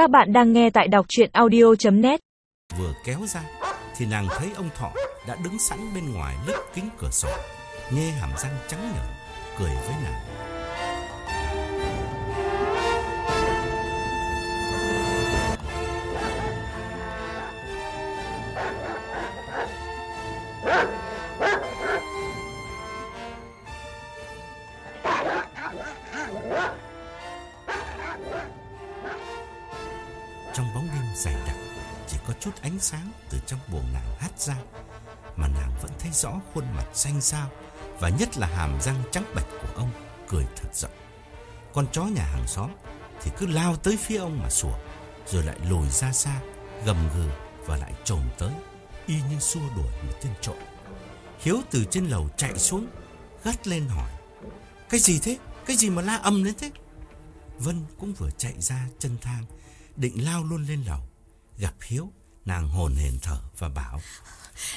Các bạn đang nghe tại đọc chuyện audio.net Vừa kéo ra thì nàng thấy ông Thọ đã đứng sẵn bên ngoài lớp kính cửa sổ, nghe hàm răng trắng nhở, cười với nàng. Trong bóng đêm dày đặc, Chỉ có chút ánh sáng từ trong bồ nàng hát ra, Mà nàng vẫn thấy rõ khuôn mặt xanh xao Và nhất là hàm răng trắng bạch của ông Cười thật rộng Con chó nhà hàng xóm Thì cứ lao tới phía ông mà sủa, Rồi lại lùi ra xa, Gầm gừ và lại trồm tới, Y như xua đuổi một tên trộm Hiếu từ trên lầu chạy xuống, Gắt lên hỏi, Cái gì thế? Cái gì mà la âm lên thế? Vân cũng vừa chạy ra chân thang định lao luôn lên lầu. Gặp Hiếu, nàng hồn hển thở và bảo.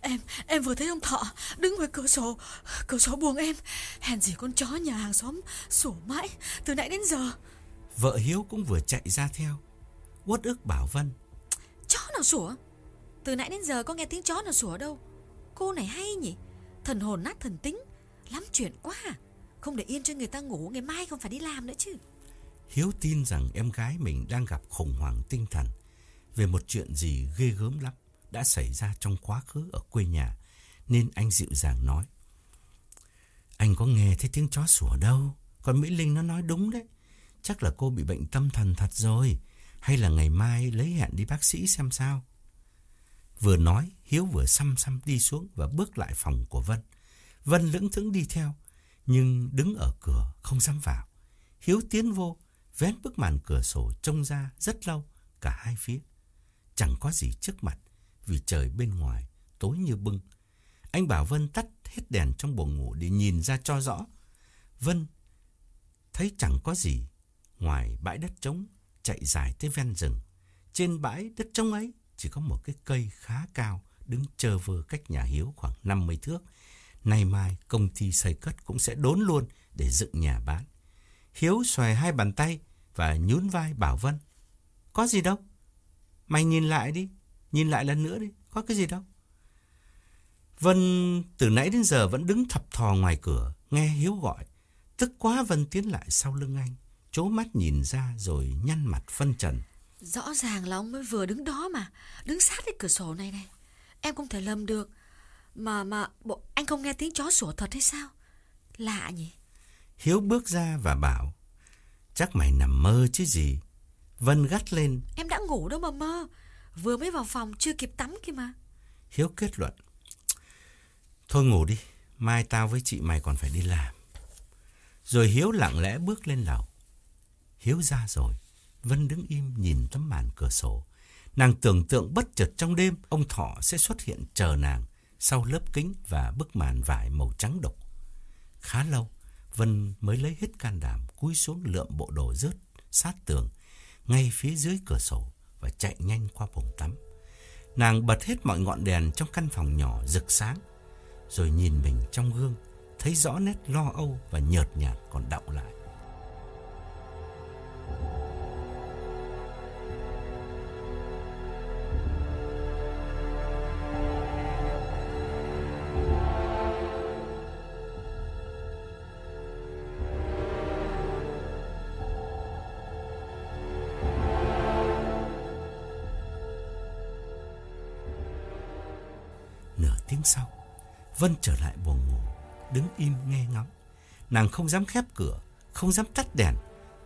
Em, em vừa thấy ông Thọ đứng ngoài cửa sổ, cửa sổ buồng em. Hèn gì con chó nhà hàng xóm sủa mãi, từ nãy đến giờ. Vợ Hiếu cũng vừa chạy ra theo. Uất ức bảo Vân. Chó nào sủa? Từ nãy đến giờ có nghe tiếng chó nào sủa đâu. Cô này hay nhỉ? Thần hồn nát thần tính. Lắm chuyện quá à. Không để yên cho người ta ngủ, ngày mai không phải đi làm nữa chứ. Hiếu tin rằng em gái mình đang gặp khủng hoảng tinh thần về một chuyện gì ghê gớm lắm đã xảy ra trong quá khứ ở quê nhà, nên anh dịu dàng nói. Anh có nghe thấy tiếng chó sủa đâu, còn Mỹ Linh nó nói đúng đấy. Chắc là cô bị bệnh tâm thần thật rồi, hay là ngày mai lấy hẹn đi bác sĩ xem sao. Vừa nói, Hiếu vừa xăm xăm đi xuống và bước lại phòng của Vân. Vân lững thững đi theo, nhưng đứng ở cửa không dám vào. Hiếu tiến vô, vén bức màn cửa sổ trông ra rất lâu, cả hai phía. Chẳng có gì trước mặt, vì trời bên ngoài tối như bưng. Anh bảo Vân tắt hết đèn trong buồng ngủ để nhìn ra cho rõ. Vân thấy chẳng có gì ngoài bãi đất trống chạy dài tới ven rừng. Trên bãi đất trống ấy chỉ có một cái cây khá cao đứng chờ vơ cách nhà Hiếu khoảng 50 thước. Nay mai công ty xây cất cũng sẽ đốn luôn để dựng nhà bán. Hiếu xòe hai bàn tay và nhún vai bảo Vân. Có gì đâu. Mày nhìn lại đi. Nhìn lại lần nữa đi. Có cái gì đâu. Vân từ nãy đến giờ vẫn đứng thập thò ngoài cửa. Nghe Hiếu gọi. Tức quá Vân tiến lại sau lưng anh. Chố mắt nhìn ra rồi nhăn mặt phân trần. Rõ ràng là ông mới vừa đứng đó mà. Đứng sát cái cửa sổ này này. Em không thể lầm được. Mà mà bộ anh không nghe tiếng chó sủa thật hay sao? Lạ nhỉ? Hiếu bước ra và bảo. Chắc mày nằm mơ chứ gì. Vân gắt lên. Em đã ngủ đâu mà mơ. Vừa mới vào phòng chưa kịp tắm kia mà. Hiếu kết luận. Thôi ngủ đi. Mai tao với chị mày còn phải đi làm. Rồi Hiếu lặng lẽ bước lên lầu. Hiếu ra rồi. Vân đứng im nhìn tấm màn cửa sổ. Nàng tưởng tượng bất chợt trong đêm ông Thọ sẽ xuất hiện chờ nàng sau lớp kính và bức màn vải màu trắng đục. Khá lâu, Vân mới lấy hết can đảm cúi xuống lượm bộ đồ rớt sát tường ngay phía dưới cửa sổ và chạy nhanh qua phòng tắm. Nàng bật hết mọi ngọn đèn trong căn phòng nhỏ rực sáng, rồi nhìn mình trong gương, thấy rõ nét lo âu và nhợt nhạt còn đọng lại. Tiếng sau, Vân trở lại buồng ngủ, đứng im nghe ngóng. Nàng không dám khép cửa, không dám tắt đèn,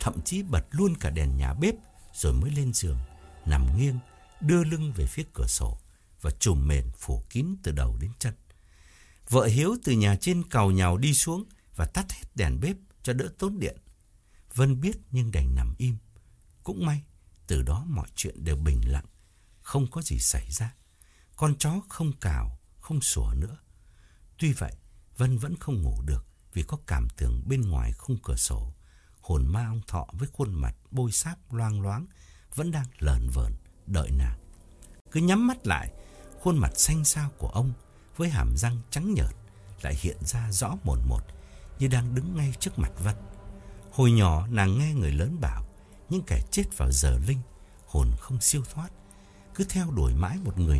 thậm chí bật luôn cả đèn nhà bếp rồi mới lên giường, nằm nghiêng, đưa lưng về phía cửa sổ và trùm mền phủ kín từ đầu đến chân. Vợ Hiếu từ nhà trên cầu nhào đi xuống và tắt hết đèn bếp cho đỡ tốn điện. Vân biết nhưng đành nằm im. Cũng may, từ đó mọi chuyện đều bình lặng, không có gì xảy ra. Con chó không cào, không sủa nữa. Tuy vậy, Vân vẫn không ngủ được vì có cảm tưởng bên ngoài khung cửa sổ. Hồn ma ông Thọ với khuôn mặt bôi sáp loang loáng vẫn đang lờn vờn đợi nàng. Cứ nhắm mắt lại, khuôn mặt xanh xao của ông với hàm răng trắng nhợt lại hiện ra rõ mồn một như đang đứng ngay trước mặt Vân. Hồi nhỏ nàng nghe người lớn bảo những kẻ chết vào giờ linh hồn không siêu thoát, cứ theo đuổi mãi một người.